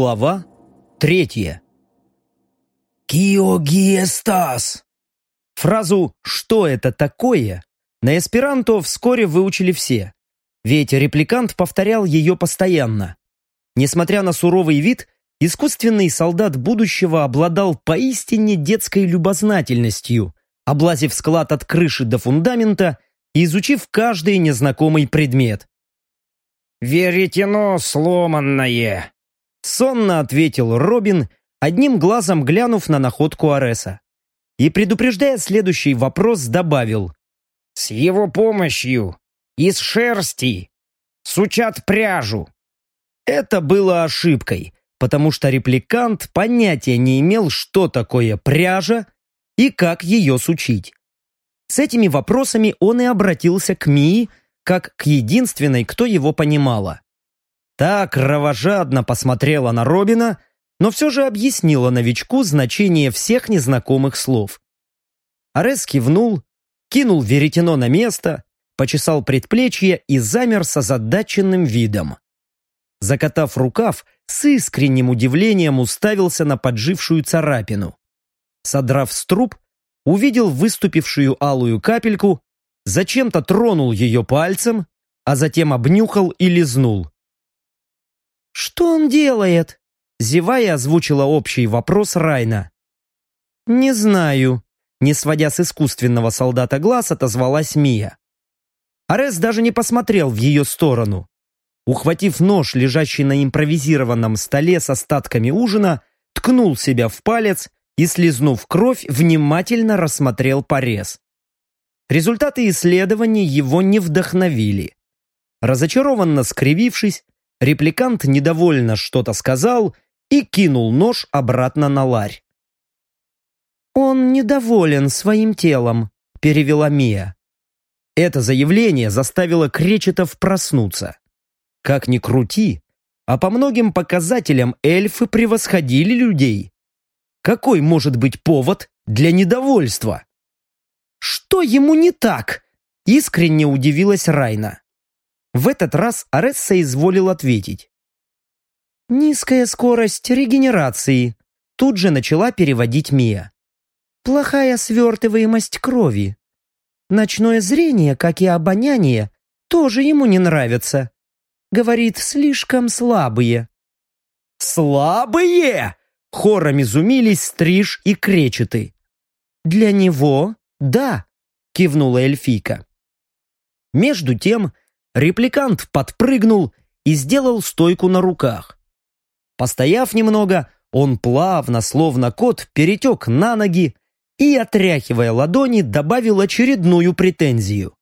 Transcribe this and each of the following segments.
Глава третья. «Киогиестас!» Фразу «что это такое» на эсперанто вскоре выучили все, ведь репликант повторял ее постоянно. Несмотря на суровый вид, искусственный солдат будущего обладал поистине детской любознательностью, облазив склад от крыши до фундамента и изучив каждый незнакомый предмет. «Веретено сломанное!» Сонно ответил Робин, одним глазом глянув на находку Ареса. И, предупреждая следующий вопрос, добавил. «С его помощью из шерсти сучат пряжу». Это было ошибкой, потому что репликант понятия не имел, что такое пряжа и как ее сучить. С этими вопросами он и обратился к Мии, как к единственной, кто его понимала. Та кровожадно посмотрела на Робина, но все же объяснила новичку значение всех незнакомых слов. Арес кивнул, кинул веретено на место, почесал предплечье и замер с озадаченным видом. Закатав рукав, с искренним удивлением уставился на поджившую царапину. Содрав струп, увидел выступившую алую капельку, зачем-то тронул ее пальцем, а затем обнюхал и лизнул. «Что он делает?» Зевая озвучила общий вопрос Райна. «Не знаю», не сводя с искусственного солдата глаз, отозвалась Мия. Арес даже не посмотрел в ее сторону. Ухватив нож, лежащий на импровизированном столе с остатками ужина, ткнул себя в палец и, слезнув кровь, внимательно рассмотрел порез. Результаты исследований его не вдохновили. Разочарованно скривившись, Репликант недовольно что-то сказал и кинул нож обратно на ларь. «Он недоволен своим телом», — перевела Мия. Это заявление заставило Кречетов проснуться. Как ни крути, а по многим показателям эльфы превосходили людей. Какой может быть повод для недовольства? «Что ему не так?» — искренне удивилась Райна. В этот раз Аресса изволил ответить. «Низкая скорость регенерации», тут же начала переводить Мия. «Плохая свертываемость крови. Ночное зрение, как и обоняние, тоже ему не нравится. Говорит, слишком слабые». «Слабые?» Хором изумились Стриж и Кречеты. «Для него, да», — кивнула эльфийка. Между тем, репликант подпрыгнул и сделал стойку на руках. Постояв немного, он плавно, словно кот, перетек на ноги и, отряхивая ладони, добавил очередную претензию.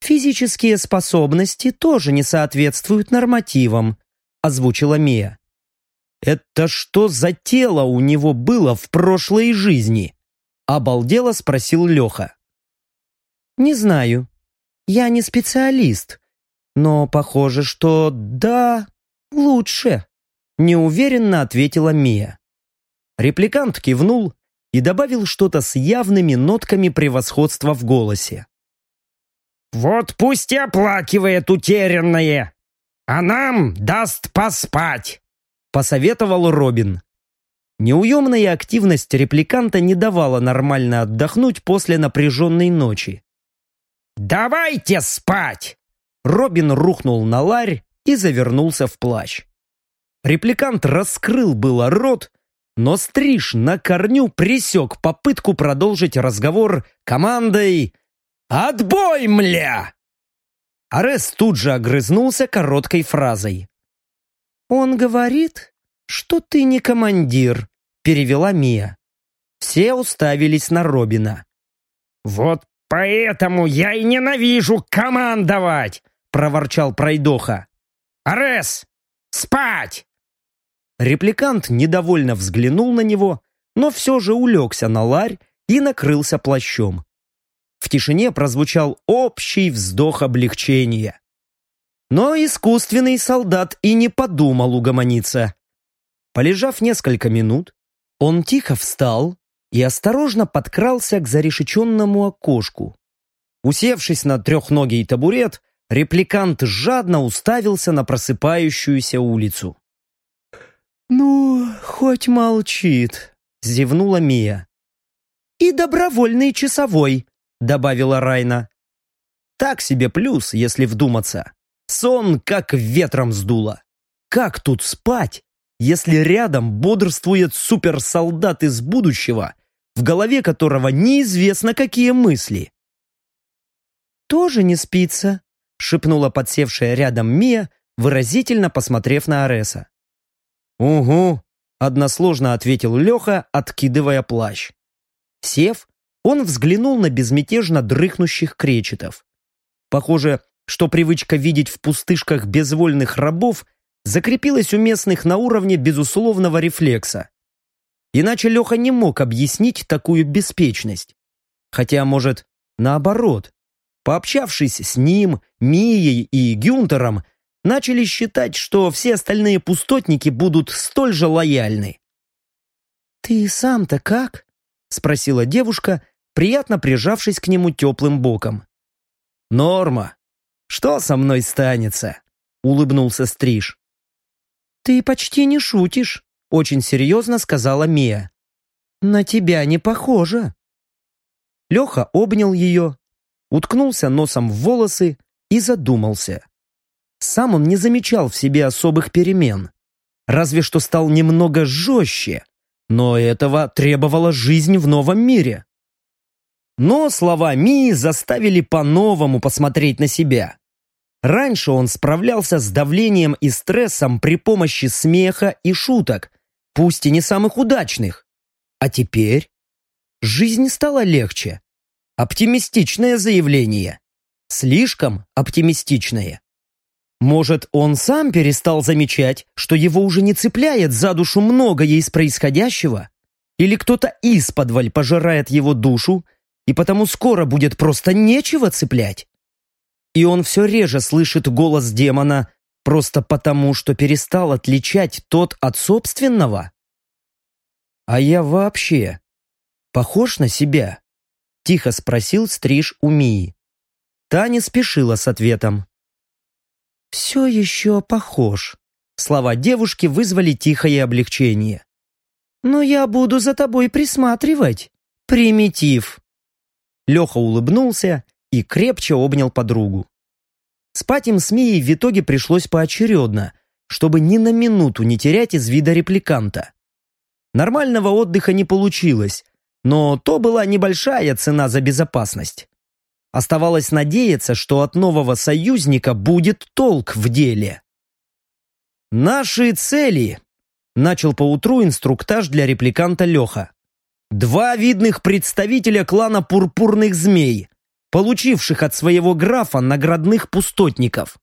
«Физические способности тоже не соответствуют нормативам», озвучила Мия. «Это что за тело у него было в прошлой жизни?» Обалдело спросил Леха. «Не знаю. Я не специалист, но похоже, что да, лучше, неуверенно ответила Мия. Репликант кивнул и добавил что-то с явными нотками превосходства в голосе. «Вот пусть и оплакивает утерянное, а нам даст поспать», посоветовал Робин. Неуемная активность репликанта не давала нормально отдохнуть после напряженной ночи. «Давайте спать!» Робин рухнул на ларь и завернулся в плащ. Репликант раскрыл было рот, но Стриж на корню пресек попытку продолжить разговор командой «Отбой, мля!». Арес тут же огрызнулся короткой фразой. «Он говорит, что ты не командир», — перевела Мия. Все уставились на Робина. «Вот «Поэтому я и ненавижу командовать!» — проворчал пройдоха. «Арес, спать!» Репликант недовольно взглянул на него, но все же улегся на ларь и накрылся плащом. В тишине прозвучал общий вздох облегчения. Но искусственный солдат и не подумал угомониться. Полежав несколько минут, он тихо встал, и осторожно подкрался к зарешеченному окошку. Усевшись на трехногий табурет, репликант жадно уставился на просыпающуюся улицу. «Ну, хоть молчит», — зевнула Мия. «И добровольный часовой», — добавила Райна. Так себе плюс, если вдуматься. Сон как ветром сдуло. Как тут спать, если рядом бодрствует суперсолдат из будущего, в голове которого неизвестно какие мысли? «Тоже не спится», — шепнула подсевшая рядом Мия, выразительно посмотрев на Ареса. «Угу», — односложно ответил Леха, откидывая плащ. Сев, он взглянул на безмятежно дрыхнущих кречетов. Похоже, что привычка видеть в пустышках безвольных рабов закрепилась у местных на уровне безусловного рефлекса. Иначе Леха не мог объяснить такую беспечность. Хотя, может, наоборот. Пообщавшись с ним, Мией и Гюнтером, начали считать, что все остальные пустотники будут столь же лояльны. «Ты сам-то как?» — спросила девушка, приятно прижавшись к нему теплым боком. «Норма. Что со мной станется?» — улыбнулся Стриж. «Ты почти не шутишь», — очень серьезно сказала Мия. «На тебя не похоже». Леха обнял ее, уткнулся носом в волосы и задумался. Сам он не замечал в себе особых перемен. Разве что стал немного жестче, но этого требовала жизнь в новом мире. Но слова Мии заставили по-новому посмотреть на себя. Раньше он справлялся с давлением и стрессом при помощи смеха и шуток, пусть и не самых удачных. А теперь жизнь стала легче. Оптимистичное заявление. Слишком оптимистичное. Может, он сам перестал замечать, что его уже не цепляет за душу многое из происходящего? Или кто-то исподволь пожирает его душу, и потому скоро будет просто нечего цеплять? И он все реже слышит голос демона просто потому, что перестал отличать тот от собственного? «А я вообще похож на себя?» — тихо спросил Стриж у Мии. Та не спешила с ответом. «Все еще похож». Слова девушки вызвали тихое облегчение. «Но я буду за тобой присматривать, примитив». Леха улыбнулся и крепче обнял подругу. Спать им с Мией в итоге пришлось поочередно, чтобы ни на минуту не терять из вида репликанта. Нормального отдыха не получилось, но то была небольшая цена за безопасность. Оставалось надеяться, что от нового союзника будет толк в деле. «Наши цели!» – начал поутру инструктаж для репликанта Леха. Два видных представителя клана пурпурных змей, получивших от своего графа наградных пустотников.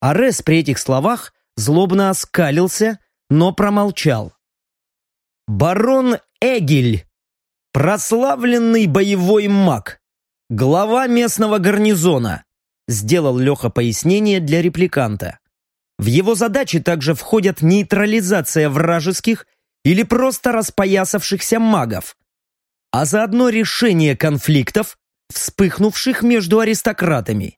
Арес при этих словах злобно оскалился, но промолчал. Барон Эгель, прославленный боевой маг, глава местного гарнизона, сделал Леха пояснение для репликанта. В его задачи также входят нейтрализация вражеских или просто распоясавшихся магов, а заодно решение конфликтов, вспыхнувших между аристократами.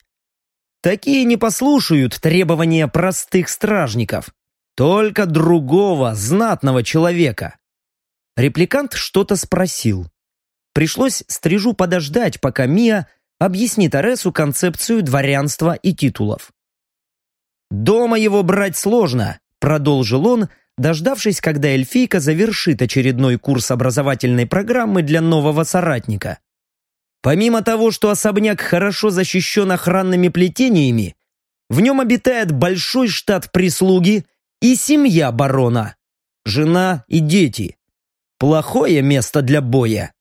Такие не послушают требования простых стражников, только другого, знатного человека. Репликант что-то спросил. Пришлось стрижу подождать, пока Мия объяснит Аресу концепцию дворянства и титулов. «Дома его брать сложно», — продолжил он, дождавшись, когда эльфийка завершит очередной курс образовательной программы для нового соратника. Помимо того, что особняк хорошо защищен охранными плетениями, в нем обитает большой штат прислуги и семья барона, жена и дети. Плохое место для боя.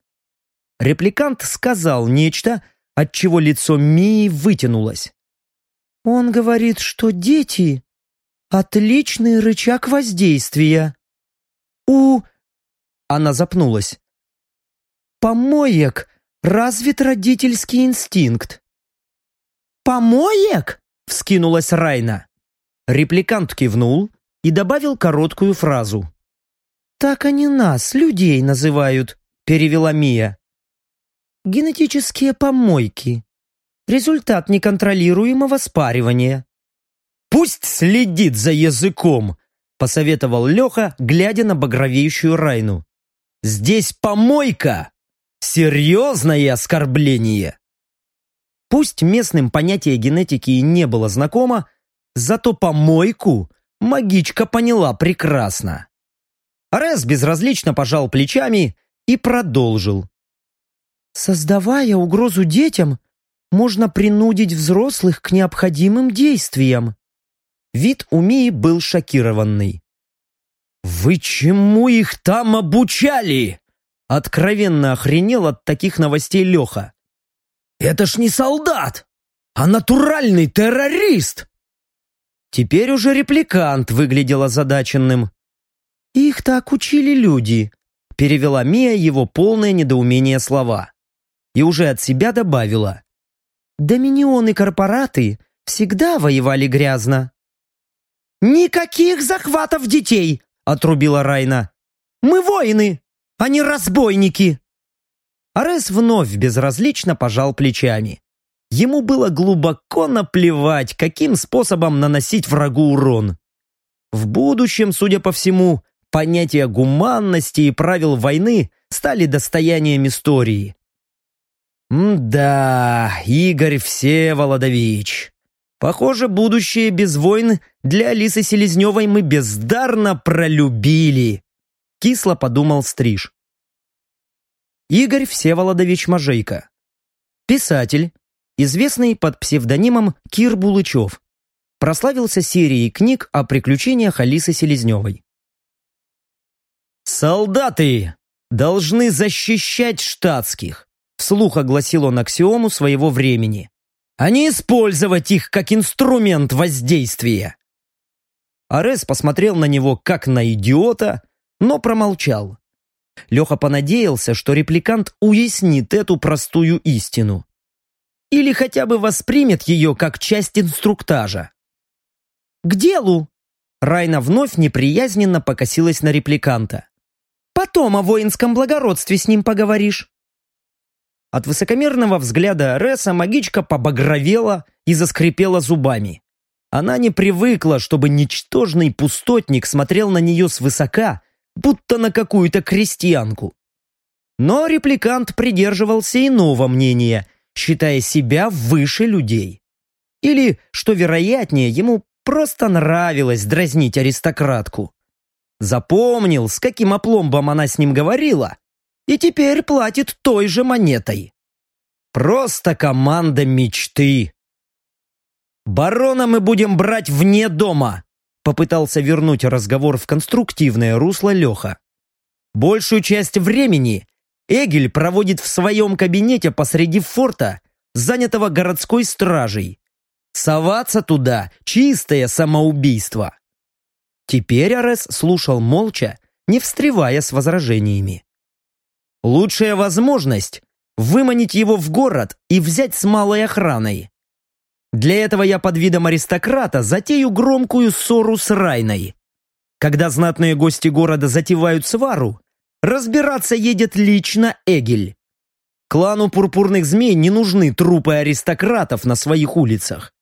Репликант сказал нечто, от чего лицо Мии вытянулось. «Он говорит, что дети Отличный рычаг воздействия. У... Она запнулась. Помоек развит родительский инстинкт. «Помоек?» — вскинулась Райна. Репликант кивнул и добавил короткую фразу. «Так они нас, людей, называют», — перевела Мия. «Генетические помойки. Результат неконтролируемого спаривания. «Пусть следит за языком!» посоветовал Леха, глядя на багровеющую Райну. «Здесь помойка! Серьезное оскорбление!» Пусть местным понятие генетики и не было знакомо, зато помойку магичка поняла прекрасно. Арес безразлично пожал плечами и продолжил. Создавая угрозу детям, можно принудить взрослых к необходимым действиям. Вид у Мии был шокированный. «Вы чему их там обучали?» Откровенно охренел от таких новостей Леха. «Это ж не солдат, а натуральный террорист!» Теперь уже репликант выглядел озадаченным. «Их так учили люди», — перевела Мия его полное недоумение слова. И уже от себя добавила. «Доминионы корпораты всегда воевали грязно». «Никаких захватов детей!» — отрубила Райна. «Мы воины, не разбойники!» Арес вновь безразлично пожал плечами. Ему было глубоко наплевать, каким способом наносить врагу урон. В будущем, судя по всему, понятия гуманности и правил войны стали достоянием истории. М-да, Игорь Всеволодович. Похоже, будущее без войн для Алисы Селезневой мы бездарно пролюбили. Кисло подумал Стриж. Игорь Всеволодович Можейко. Писатель, известный под псевдонимом Кир Булычев. Прославился серией книг о приключениях Алисы Селезневой. «Солдаты должны защищать штатских», вслух огласил он аксиому своего времени, а не использовать их как инструмент воздействия. Арес посмотрел на него как на идиота, но промолчал. Леха понадеялся, что репликант уяснит эту простую истину. Или хотя бы воспримет ее как часть инструктажа. «К делу!» Райна вновь неприязненно покосилась на репликанта. «Потом о воинском благородстве с ним поговоришь». От высокомерного взгляда Реса магичка побагровела и заскрипела зубами. Она не привыкла, чтобы ничтожный пустотник смотрел на нее свысока, будто на какую-то крестьянку. Но репликант придерживался иного мнения считая себя выше людей. Или, что вероятнее, ему просто нравилось дразнить аристократку. Запомнил, с каким опломбом она с ним говорила, и теперь платит той же монетой. Просто команда мечты. «Барона мы будем брать вне дома», попытался вернуть разговор в конструктивное русло Леха. Большую часть времени Эгель проводит в своем кабинете посреди форта, занятого городской стражей. Соваться туда – чистое самоубийство. Теперь Арес слушал молча, не встревая с возражениями. Лучшая возможность – выманить его в город и взять с малой охраной. Для этого я под видом аристократа затею громкую ссору с Райной. Когда знатные гости города затевают свару, Разбираться едет лично Эгель. Клану пурпурных змей не нужны трупы аристократов на своих улицах.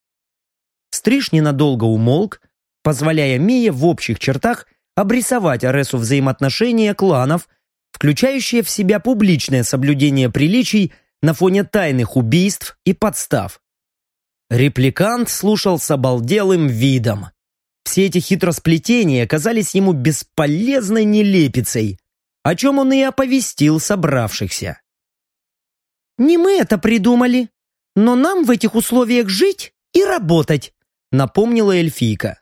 Стриж ненадолго умолк, позволяя Мие в общих чертах обрисовать Аресу взаимоотношения кланов, включающие в себя публичное соблюдение приличий на фоне тайных убийств и подстав. Репликант слушал с обалделым видом. Все эти хитросплетения казались ему бесполезной нелепицей, о чем он и оповестил собравшихся. «Не мы это придумали, но нам в этих условиях жить и работать», напомнила эльфийка.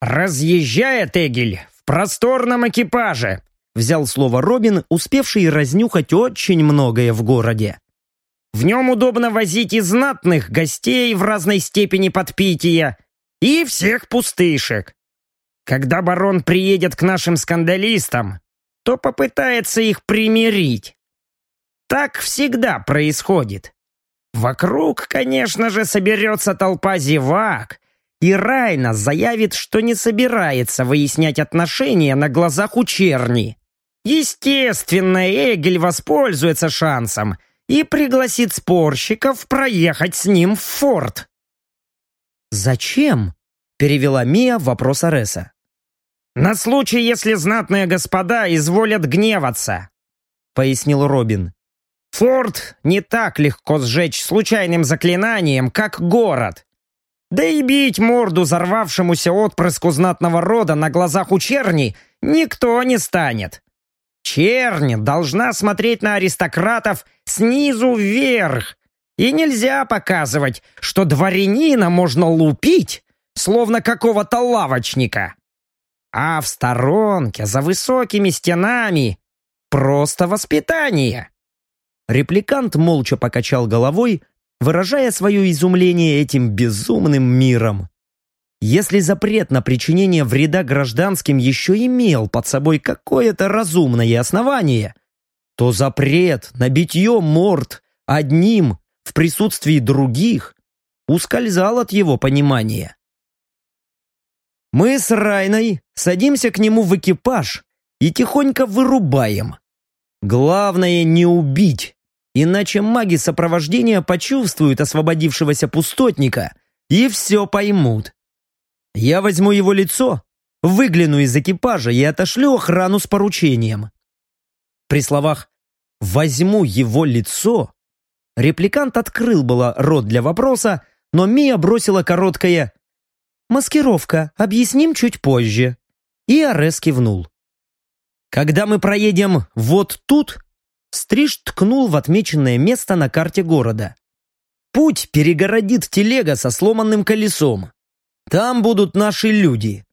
«Разъезжает Эгель в просторном экипаже», взял слово Робин, успевший разнюхать очень многое в городе. «В нем удобно возить и знатных гостей в разной степени подпития, и всех пустышек. Когда барон приедет к нашим скандалистам, то попытается их примирить. Так всегда происходит. Вокруг, конечно же, соберется толпа зевак, и Райна заявит, что не собирается выяснять отношения на глазах у черни. Естественно, Эгель воспользуется шансом и пригласит спорщиков проехать с ним в форт. «Зачем?» — перевела Мия вопрос Ареса. «На случай, если знатные господа изволят гневаться», — пояснил Робин. «Форт не так легко сжечь случайным заклинанием, как город. Да и бить морду взорвавшемуся отпрыску знатного рода на глазах у черни никто не станет. Чернь должна смотреть на аристократов снизу вверх, и нельзя показывать, что дворянина можно лупить, словно какого-то лавочника а в сторонке, за высокими стенами, просто воспитание. Репликант молча покачал головой, выражая свое изумление этим безумным миром. Если запрет на причинение вреда гражданским еще имел под собой какое-то разумное основание, то запрет на битье морд одним в присутствии других ускользал от его понимания. Мы с Райной садимся к нему в экипаж и тихонько вырубаем. Главное не убить, иначе маги сопровождения почувствуют освободившегося пустотника и все поймут. Я возьму его лицо, выгляну из экипажа и отошлю охрану с поручением. При словах «возьму его лицо» репликант открыл было рот для вопроса, но Мия бросила короткое «Маскировка. Объясним чуть позже». И Арес кивнул. «Когда мы проедем вот тут...» Стриж ткнул в отмеченное место на карте города. «Путь перегородит телега со сломанным колесом. Там будут наши люди.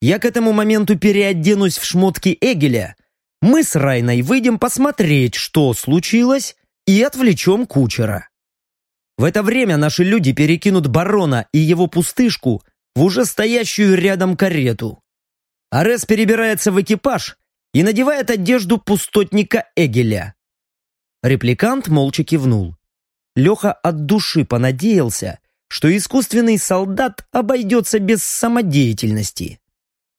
Я к этому моменту переоденусь в шмотки Эгеля. Мы с Райной выйдем посмотреть, что случилось, и отвлечем кучера. В это время наши люди перекинут барона и его пустышку в уже стоящую рядом карету. Арес перебирается в экипаж и надевает одежду пустотника Эгеля. Репликант молча кивнул. Леха от души понадеялся, что искусственный солдат обойдется без самодеятельности.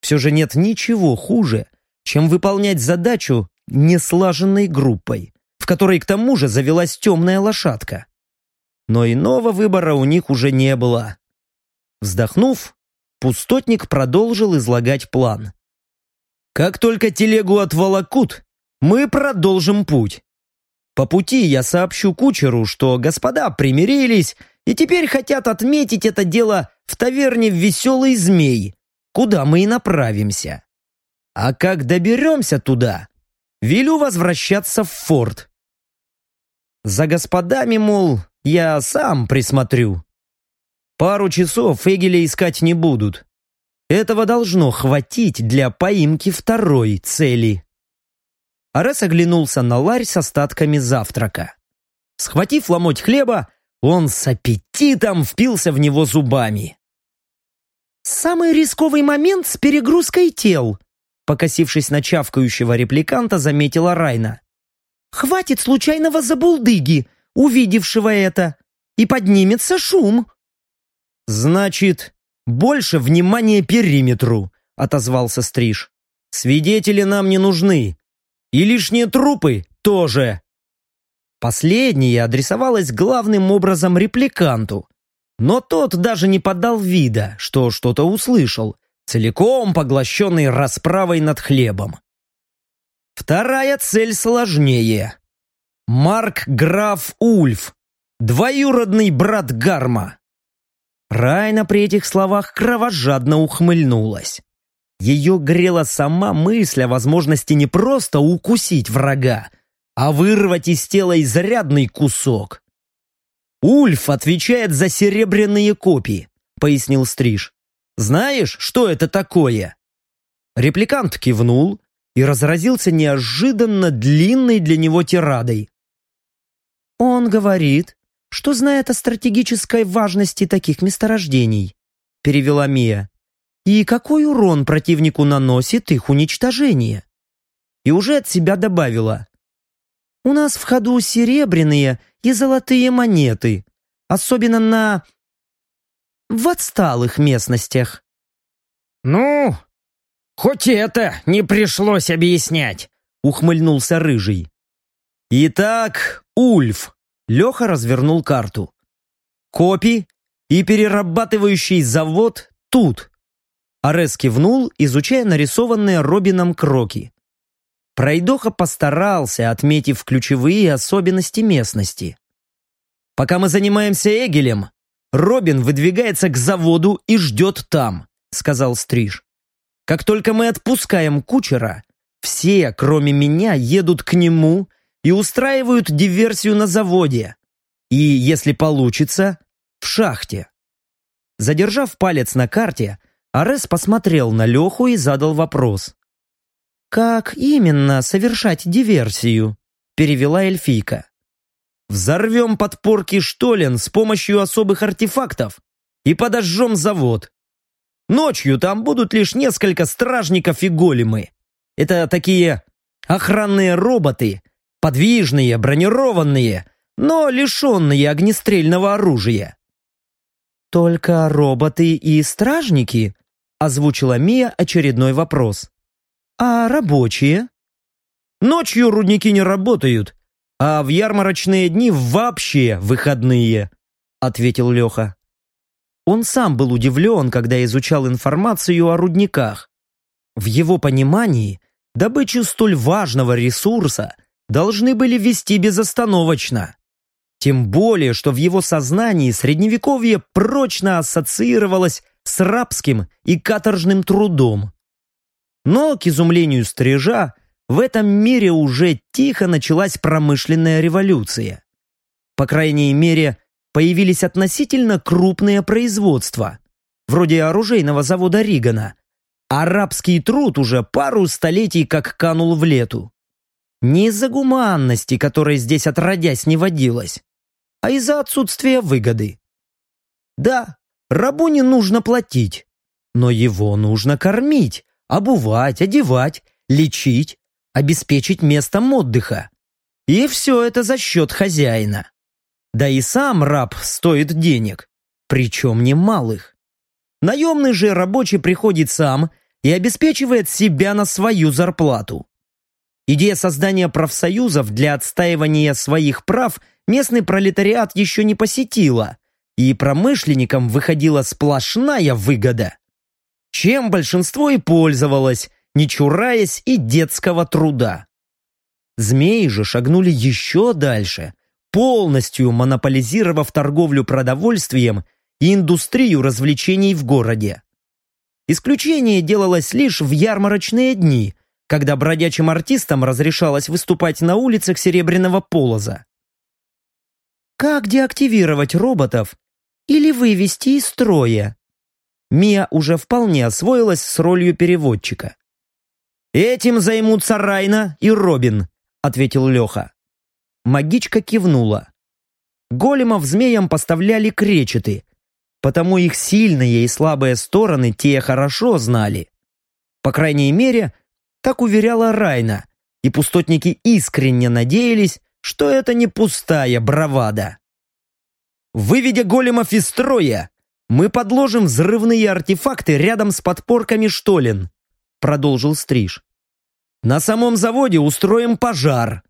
Все же нет ничего хуже, чем выполнять задачу неслаженной группой, в которой к тому же завелась темная лошадка. Но иного выбора у них уже не было. Вздохнув, пустотник продолжил излагать план. «Как только телегу отволокут, мы продолжим путь. По пути я сообщу кучеру, что господа примирились и теперь хотят отметить это дело в таверне «Веселый змей», куда мы и направимся. А как доберемся туда, велю возвращаться в форт. За господами, мол, я сам присмотрю. Пару часов Эгеля искать не будут. Этого должно хватить для поимки второй цели. Арес оглянулся на ларь с остатками завтрака. Схватив ломоть хлеба, он с аппетитом впился в него зубами. «Самый рисковый момент с перегрузкой тел», покосившись на чавкающего репликанта, заметила Райна. «Хватит случайного забулдыги, увидевшего это, и поднимется шум». «Значит, больше внимания периметру», — отозвался Стриж. «Свидетели нам не нужны. И лишние трупы тоже». Последнее адресовалось главным образом репликанту. Но тот даже не подал вида, что что-то услышал, целиком поглощенный расправой над хлебом. Вторая цель сложнее. Марк граф Ульф, двоюродный брат Гарма. Райна при этих словах кровожадно ухмыльнулась. Ее грела сама мысль о возможности не просто укусить врага, а вырвать из тела изрядный кусок. «Ульф отвечает за серебряные копии», — пояснил Стриж. «Знаешь, что это такое?» Репликант кивнул и разразился неожиданно длинной для него тирадой. «Он говорит, что знает о стратегической важности таких месторождений», — перевела Мия. «И какой урон противнику наносит их уничтожение?» И уже от себя добавила. «У нас в ходу серебряные и золотые монеты, особенно на... в отсталых местностях». «Ну, хоть это не пришлось объяснять», — ухмыльнулся Рыжий. «Итак, Ульф», Леха развернул карту. Копи и перерабатывающий завод тут. Арес кивнул, изучая нарисованные Робином кроки. Пройдоха постарался, отметив ключевые особенности местности. Пока мы занимаемся Эгелем, Робин выдвигается к заводу и ждет там, сказал Стриж. Как только мы отпускаем кучера, все, кроме меня, едут к нему и устраивают диверсию на заводе. И, если получится, в шахте. Задержав палец на карте, Арес посмотрел на Леху и задал вопрос. «Как именно совершать диверсию?» – перевела эльфийка. «Взорвем подпорки Штолен с помощью особых артефактов и подожжем завод. Ночью там будут лишь несколько стражников и големы. Это такие охранные роботы, подвижные, бронированные, но лишенные огнестрельного оружия». «Только роботы и стражники?» – озвучила Мия очередной вопрос. А рабочие? Ночью рудники не работают, а в ярмарочные дни вообще выходные, ответил Леха. Он сам был удивлен, когда изучал информацию о рудниках. В его понимании, добычу столь важного ресурса должны были вести безостановочно. Тем более, что в его сознании средневековье прочно ассоциировалось с рабским и каторжным трудом. Но, к изумлению стрижа, в этом мире уже тихо началась промышленная революция. По крайней мере, появились относительно крупные производства, вроде оружейного завода Ригана. Арабский труд уже пару столетий как канул в лету. Не из-за гуманности, которой здесь отродясь не водилось, а из-за отсутствия выгоды. Да, рабу не нужно платить, но его нужно кормить, обувать, одевать, лечить, обеспечить местом отдыха. И все это за счет хозяина. Да и сам раб стоит денег, причем немалых. Наемный же рабочий приходит сам и обеспечивает себя на свою зарплату. Идея создания профсоюзов для отстаивания своих прав местный пролетариат еще не посетила, и промышленникам выходила сплошная выгода чем большинство и пользовалось, не чураясь и детского труда. Змеи же шагнули еще дальше, полностью монополизировав торговлю продовольствием и индустрию развлечений в городе. Исключение делалось лишь в ярмарочные дни, когда бродячим артистам разрешалось выступать на улицах Серебряного Полоза. Как деактивировать роботов или вывести из строя? Мия уже вполне освоилась с ролью переводчика. «Этим займутся Райна и Робин», — ответил Леха. Магичка кивнула. Големов змеям поставляли кречеты, потому их сильные и слабые стороны те хорошо знали. По крайней мере, так уверяла Райна, и пустотники искренне надеялись, что это не пустая бравада. Выведя големов из строя, мы подложим взрывные артефакты рядом с подпорками штолен», продолжил Стриж. «На самом заводе устроим пожар.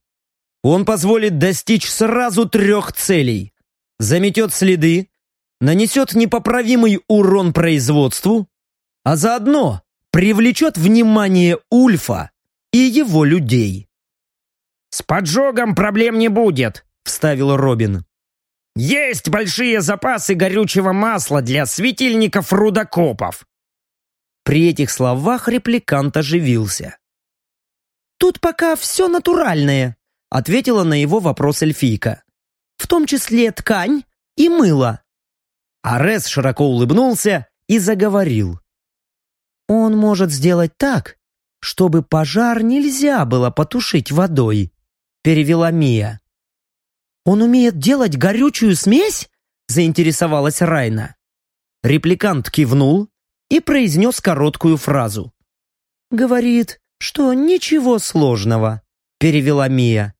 Он позволит достичь сразу трех целей. Заметет следы, нанесет непоправимый урон производству, а заодно привлечет внимание Ульфа и его людей». «С поджогом проблем не будет», — вставил Робин. Есть большие запасы горючего масла для светильников рудокопов. При этих словах репликант оживился. «Тут пока все натуральное», — ответила на его вопрос эльфийка. «В том числе ткань и мыло». Арес широко улыбнулся и заговорил. «Он может сделать так, чтобы пожар нельзя было потушить водой», — перевела Мия. «Он умеет делать горючую смесь?» заинтересовалась Райна. Репликант кивнул и произнес короткую фразу. «Говорит, что ничего сложного», перевела Мия.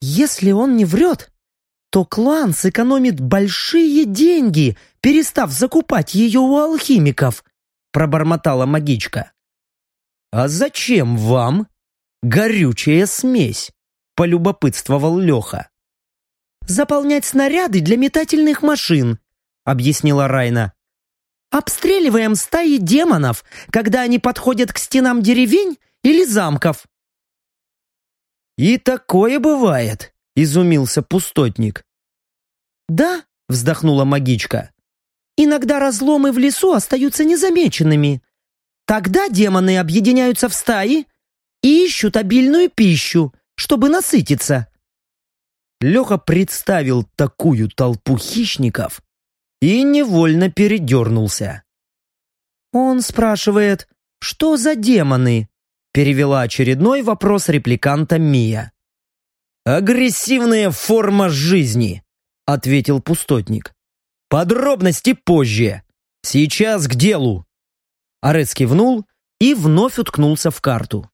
«Если он не врет, то клан сэкономит большие деньги, перестав закупать ее у алхимиков», пробормотала магичка. «А зачем вам горючая смесь?» полюбопытствовал Леха заполнять снаряды для метательных машин», — объяснила Райна. Обстреливаем стаи демонов, когда они подходят к стенам деревень или замков». «И такое бывает», — изумился пустотник. «Да», — вздохнула магичка. «Иногда разломы в лесу остаются незамеченными. Тогда демоны объединяются в стаи и ищут обильную пищу, чтобы насытиться». Леха представил такую толпу хищников и невольно передернулся. «Он спрашивает, что за демоны?» перевела очередной вопрос репликанта Мия. «Агрессивная форма жизни», — ответил пустотник. «Подробности позже. Сейчас к делу». Арес кивнул и вновь уткнулся в карту.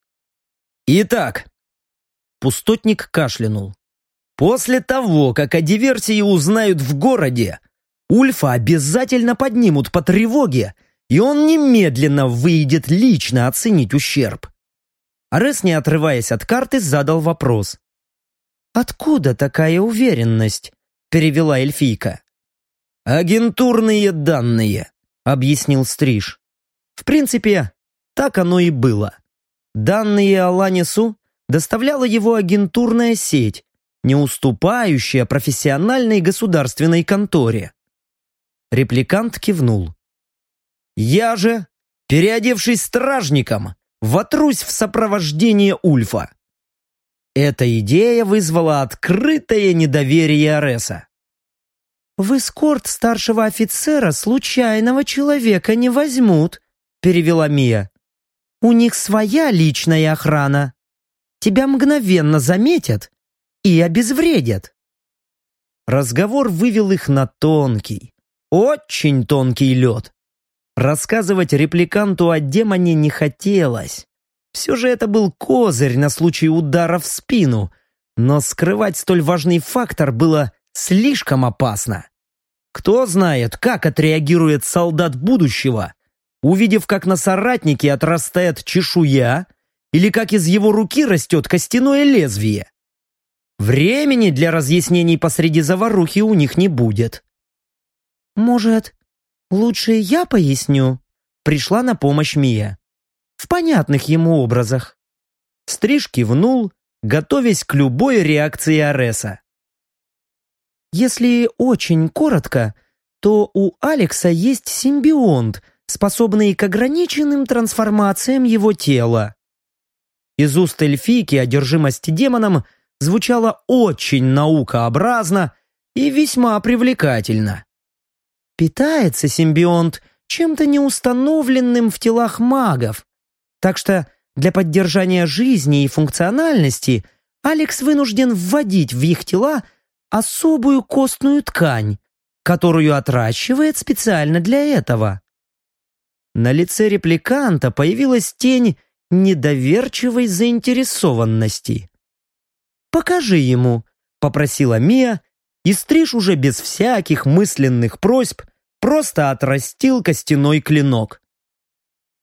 «Итак», — пустотник кашлянул. «После того, как о диверсии узнают в городе, Ульфа обязательно поднимут по тревоге, и он немедленно выйдет лично оценить ущерб. Арес, не отрываясь от карты, задал вопрос. «Откуда такая уверенность?» – перевела эльфийка. «Агентурные данные», – объяснил Стриж. В принципе, так оно и было. Данные о Ланису доставляла его агентурная сеть, не уступающая профессиональной государственной конторе. Репликант кивнул. «Я же, переодевшись стражником, вотрусь в сопровождение Ульфа». Эта идея вызвала открытое недоверие Ареса. «В эскорт старшего офицера случайного человека не возьмут», перевела Мия. «У них своя личная охрана. Тебя мгновенно заметят и обезвредят». Разговор вывел их на тонкий, очень тонкий лед. Рассказывать репликанту о демоне не хотелось. Все же это был козырь на случай удара в спину, но скрывать столь важный фактор было слишком опасно. Кто знает, как отреагирует солдат будущего, увидев, как на соратнике отрастает чешуя или как из его руки растет костяное лезвие. Времени для разъяснений посреди заварухи у них не будет. «Может, «Лучше я поясню», — пришла на помощь Мия. В понятных ему образах. Стриж кивнул, готовясь к любой реакции Ареса. Если очень коротко, то у Алекса есть симбионт, способный к ограниченным трансформациям его тела. Из уст эльфийки одержимость демоном звучала очень наукообразно и весьма привлекательно. Питается симбионт чем-то неустановленным в телах магов. Так что для поддержания жизни и функциональности Алекс вынужден вводить в их тела особую костную ткань, которую отращивает специально для этого. На лице репликанта появилась тень недоверчивой заинтересованности. «Покажи ему», — попросила Мия, и Стриж уже без всяких мысленных просьб просто отрастил костяной клинок.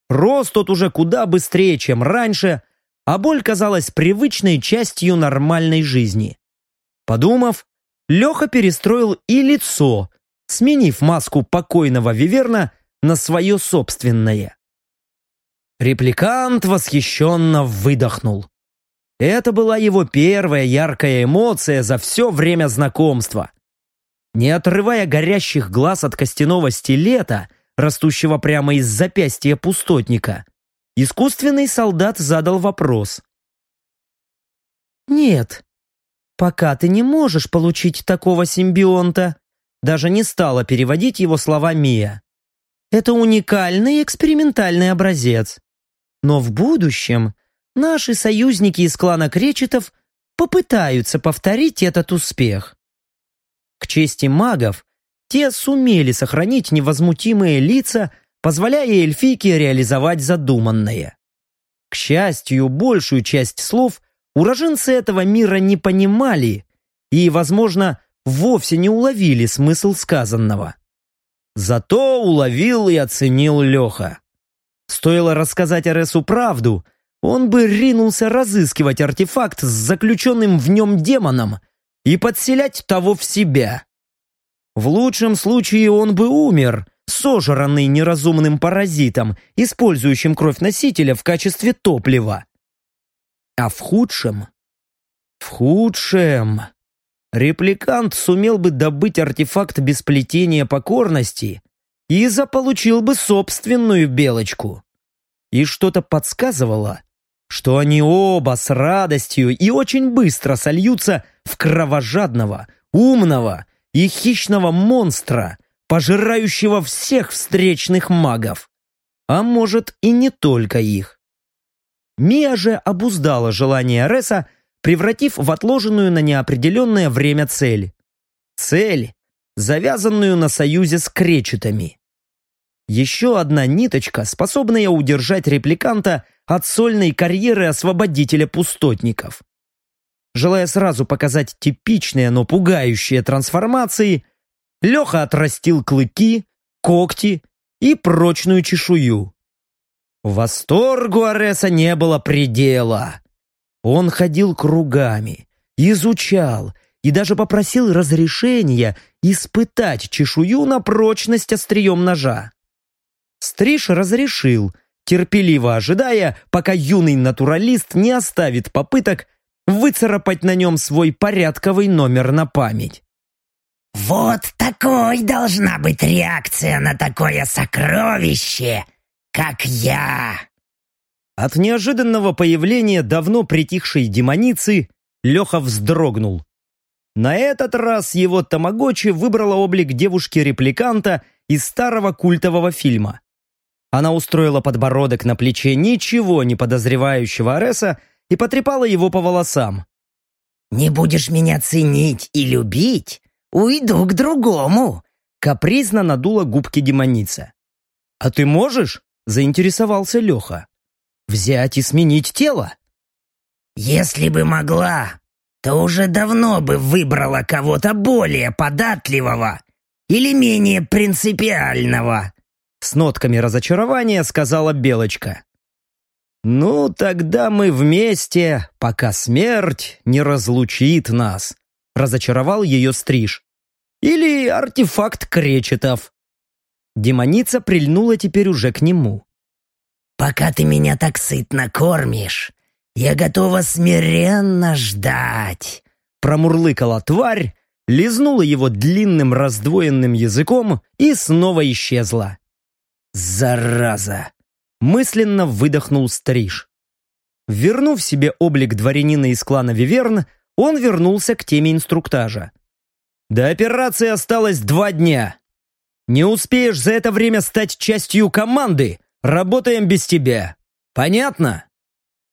Рос тот уже куда быстрее, чем раньше, а боль казалась привычной частью нормальной жизни. Подумав, Леха перестроил и лицо, сменив маску покойного Виверна на свое собственное. Репликант восхищенно выдохнул. Это была его первая яркая эмоция за все время знакомства. Не отрывая горящих глаз от костяного стилета, растущего прямо из запястья пустотника, искусственный солдат задал вопрос. «Нет, пока ты не можешь получить такого симбионта», даже не стала переводить его слова Мия. «Это уникальный экспериментальный образец. Но в будущем наши союзники из клана Кречетов попытаются повторить этот успех. К чести магов, те сумели сохранить невозмутимые лица, позволяя эльфийке реализовать задуманное. К счастью, большую часть слов уроженцы этого мира не понимали и, возможно, вовсе не уловили смысл сказанного. Зато уловил и оценил Леха. Стоило рассказать Аресу правду, он бы ринулся разыскивать артефакт с заключенным в нем демоном и подселять того в себя. В лучшем случае он бы умер, сожранный неразумным паразитом, использующим кровь носителя в качестве топлива. А в худшем... В худшем... Репликант сумел бы добыть артефакт без плетения покорности и заполучил бы собственную белочку. И что-то подсказывало, что они оба с радостью и очень быстро сольются в кровожадного, умного и хищного монстра, пожирающего всех встречных магов. А может и не только их. Мия же обуздала желание Реса, превратив в отложенную на неопределенное время цель. Цель, завязанную на союзе с кречетами. Еще одна ниточка, способная удержать репликанта от сольной карьеры освободителя пустотников. Желая сразу показать типичные, но пугающие трансформации, Леха отрастил клыки, когти и прочную чешую. Восторгу Ареса не было предела. Он ходил кругами, изучал и даже попросил разрешения испытать чешую на прочность острием ножа. Стриж разрешил, терпеливо ожидая, пока юный натуралист не оставит попыток выцарапать на нем свой порядковый номер на память. «Вот такой должна быть реакция на такое сокровище, как я!» От неожиданного появления давно притихшей демоницы Леха вздрогнул. На этот раз его тамагочи выбрала облик девушки-репликанта из старого культового фильма. Она устроила подбородок на плече ничего не подозревающего Ареса и потрепала его по волосам. «Не будешь меня ценить и любить? Уйду к другому!» Капризно надула губки демоница. «А ты можешь?» – заинтересовался Леха. «Взять и сменить тело?» «Если бы могла, то уже давно бы выбрала кого-то более податливого или менее принципиального», с нотками разочарования сказала Белочка. «Ну, тогда мы вместе, пока смерть не разлучит нас», разочаровал ее стриж. «Или артефакт кречетов». Демоница прильнула теперь уже к нему. «Пока ты меня так сытно кормишь, я готова смиренно ждать», промурлыкала тварь, лизнула его длинным раздвоенным языком и снова исчезла. «Зараза!» — мысленно выдохнул Стриж. Вернув себе облик дворянина из клана Виверн, он вернулся к теме инструктажа. «До операции осталось два дня. Не успеешь за это время стать частью команды, работаем без тебя. Понятно?»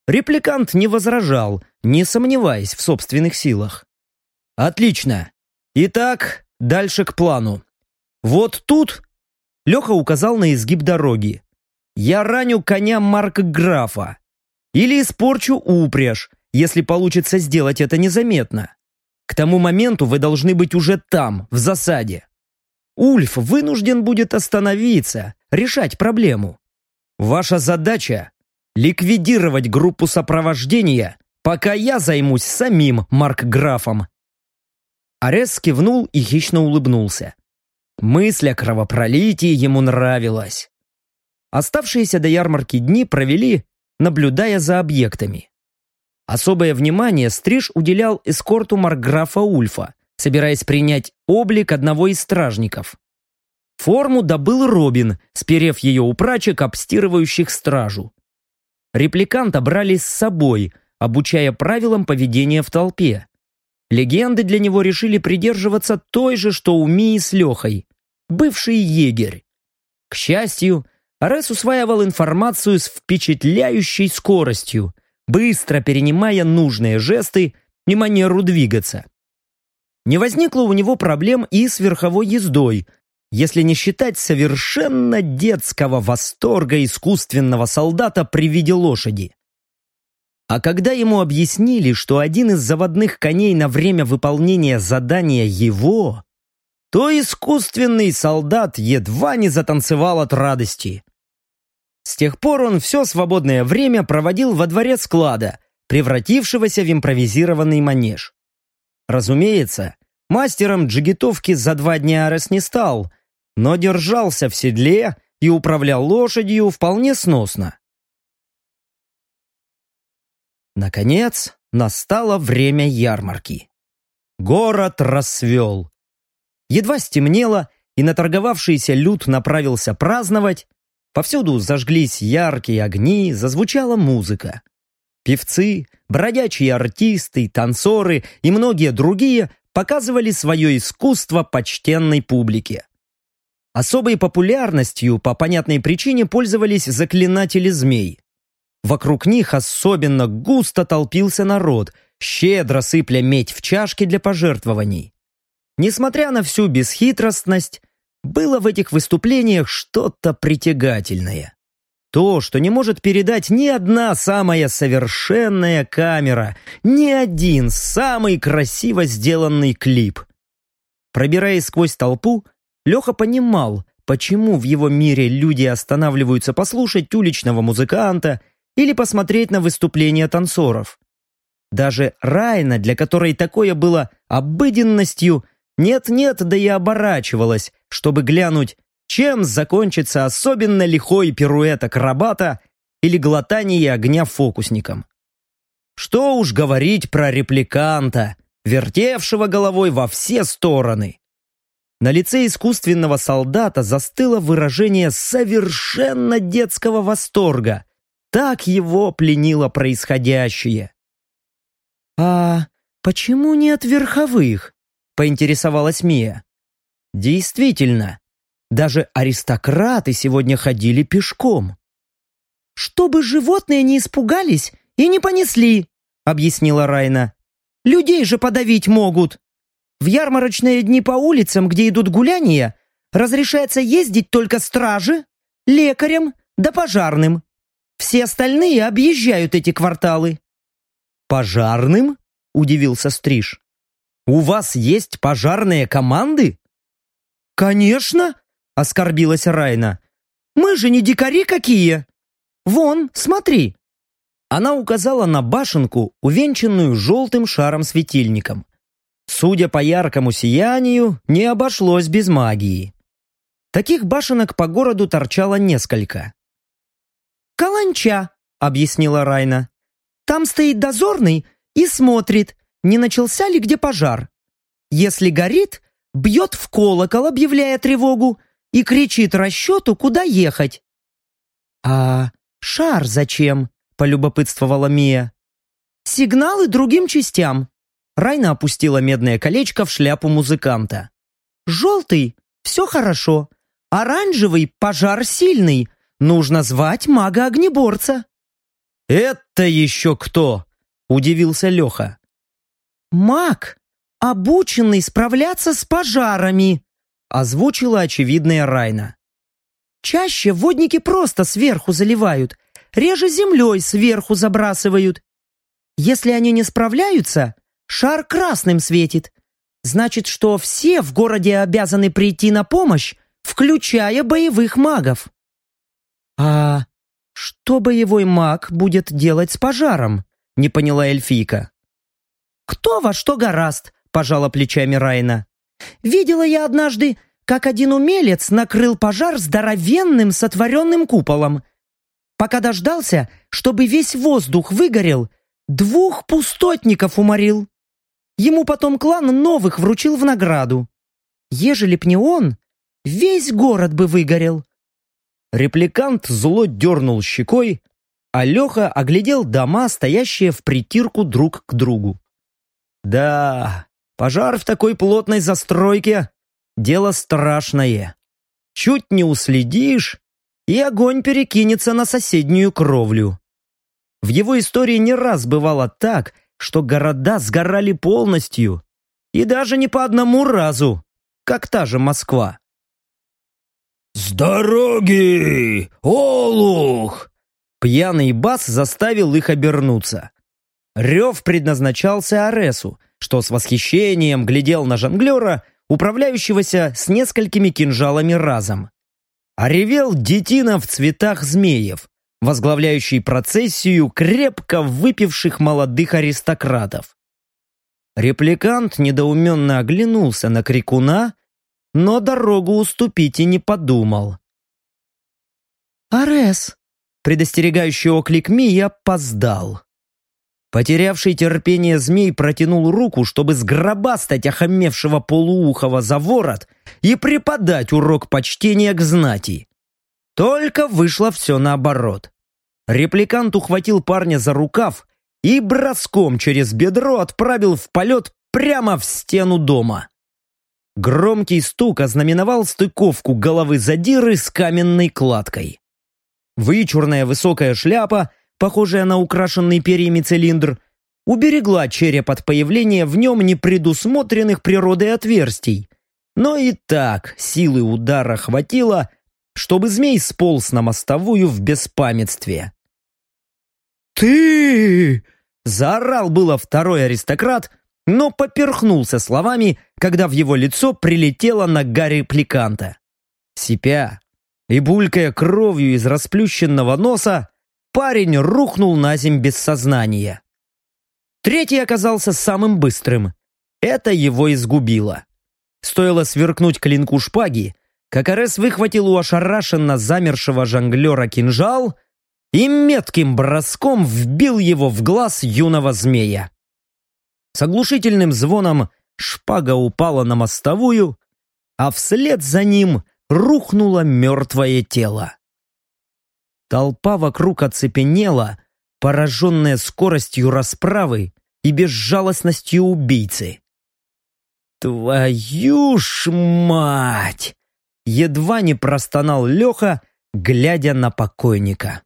Репликант не возражал, не сомневаясь в собственных силах. «Отлично. Итак, дальше к плану. Вот тут Леха указал на изгиб дороги. «Я раню коня Марка Графа. Или испорчу упряжь, если получится сделать это незаметно. К тому моменту вы должны быть уже там, в засаде. Ульф вынужден будет остановиться, решать проблему. Ваша задача — ликвидировать группу сопровождения, пока я займусь самим Маркграфом». Арес кивнул и хищно улыбнулся. Мысль о кровопролитии ему нравилась. Оставшиеся до ярмарки дни провели, наблюдая за объектами. Особое внимание Стриж уделял эскорту Марграфа Ульфа, собираясь принять облик одного из стражников. Форму добыл Робин, сперев ее у прачек, обстирывающих стражу. Репликанта брали с собой, обучая правилам поведения в толпе. Легенды для него решили придерживаться той же, что у Мии с Лехой бывший егерь. К счастью, Арес усваивал информацию с впечатляющей скоростью, быстро перенимая нужные жесты и манеру двигаться. Не возникло у него проблем и с верховой ездой, если не считать совершенно детского восторга искусственного солдата при виде лошади. А когда ему объяснили, что один из заводных коней на время выполнения задания его, то искусственный солдат едва не затанцевал от радости. С тех пор он все свободное время проводил во дворе склада, превратившегося в импровизированный манеж. Разумеется, мастером джигитовки за два дня Арес не стал, но держался в седле и управлял лошадью вполне сносно. Наконец, настало время ярмарки. Город рассвел. Едва стемнело, и наторговавшийся люд направился праздновать, повсюду зажглись яркие огни, зазвучала музыка. Певцы, бродячие артисты, танцоры и многие другие показывали свое искусство почтенной публике. Особой популярностью по понятной причине пользовались заклинатели змей. Вокруг них особенно густо толпился народ, щедро сыпля медь в чашки для пожертвований. Несмотря на всю бесхитростность, было в этих выступлениях что-то притягательное. То, что не может передать ни одна самая совершенная камера, ни один самый красиво сделанный клип. Пробираясь сквозь толпу, Леха понимал, почему в его мире люди останавливаются послушать уличного музыканта или посмотреть на выступления танцоров. Даже Райна, для которой такое было обыденностью, нет-нет, да и оборачивалась, чтобы глянуть, чем закончится особенно лихой пируэт акробата или глотание огня фокусником. Что уж говорить про репликанта, вертевшего головой во все стороны. На лице искусственного солдата застыло выражение совершенно детского восторга. Так его пленило происходящее. «А почему нет верховых?» — поинтересовалась Мия. «Действительно, даже аристократы сегодня ходили пешком». «Чтобы животные не испугались и не понесли», — объяснила Райна. «Людей же подавить могут. В ярмарочные дни по улицам, где идут гуляния, разрешается ездить только страже, лекарям да пожарным. Все остальные объезжают эти кварталы». «Пожарным?» — удивился Стриж. «У вас есть пожарные команды?» «Конечно!» — оскорбилась Райна. «Мы же не дикари какие! Вон, смотри!» Она указала на башенку, увенчанную желтым шаром-светильником. Судя по яркому сиянию, не обошлось без магии. Таких башенок по городу торчало несколько. «Каланча», — объяснила Райна. «Там стоит дозорный и смотрит, не начался ли где пожар. Если горит, бьет в колокол, объявляя тревогу, и кричит расчету, куда ехать. «А шар зачем?» — полюбопытствовала Мия. «Сигналы другим частям». Райна опустила медное колечко в шляпу музыканта. «Желтый — все хорошо. Оранжевый — пожар сильный. Нужно звать мага-огнеборца». «Это еще кто?» — удивился Леха. «Маг, обученный справляться с пожарами», озвучила очевидная Райна. «Чаще водники просто сверху заливают, реже землей сверху забрасывают. Если они не справляются, шар красным светит. Значит, что все в городе обязаны прийти на помощь, включая боевых магов». «А что боевой маг будет делать с пожаром?» — не поняла эльфийка. «Кто во что гораст?» – пожала плечами Райна. «Видела я однажды, как один умелец накрыл пожар здоровенным сотворенным куполом. Пока дождался, чтобы весь воздух выгорел, двух пустотников уморил. Ему потом клан новых вручил в награду. Ежели б не он, весь город бы выгорел». Репликант зло дернул щекой, а Леха оглядел дома, стоящие в притирку друг к другу. Да, пожар в такой плотной застройке – дело страшное. Чуть не уследишь, и огонь перекинется на соседнюю кровлю. В его истории не раз бывало так, что города сгорали полностью, и даже не по одному разу, как та же Москва. «С дороги! Олух!» Пьяный бас заставил их обернуться. Рев предназначался Аресу, что с восхищением глядел на жонглера, управляющегося с несколькими кинжалами разом. А ревел детина в цветах змеев, возглавляющий процессию крепко выпивших молодых аристократов. Репликант недоуменно оглянулся на крикуна но дорогу уступить и не подумал. «Арес!» — предостерегающий оклик Мии опоздал. Потерявший терпение змей протянул руку, чтобы сгробастать охамевшего полуухого за ворот и преподать урок почтения к знати. Только вышло все наоборот. Репликант ухватил парня за рукав и броском через бедро отправил в полет прямо в стену дома. Громкий стук ознаменовал стыковку головы задиры с каменной кладкой. Вычурная высокая шляпа — похожая на украшенный перьями цилиндр, уберегла череп от появления в нем непредусмотренных природой отверстий. Но и так силы удара хватило, чтобы змей сполз на мостовую в беспамятстве. «Ты!» — заорал было второй аристократ, но поперхнулся словами, когда в его лицо прилетела нога репликанта. Сипя и булькая кровью из расплющенного носа, парень рухнул на земь без сознания. Третий оказался самым быстрым. Это его изгубило. Стоило сверкнуть клинку шпаги, как Арес выхватил у ошарашенно замершего жонглера кинжал и метким броском вбил его в глаз юного змея. С оглушительным звоном шпага упала на мостовую, а вслед за ним рухнуло мертвое тело. Толпа вокруг оцепенела, пораженная скоростью расправы и безжалостностью убийцы. «Твою ж мать!» Едва не простонал Леха, глядя на покойника.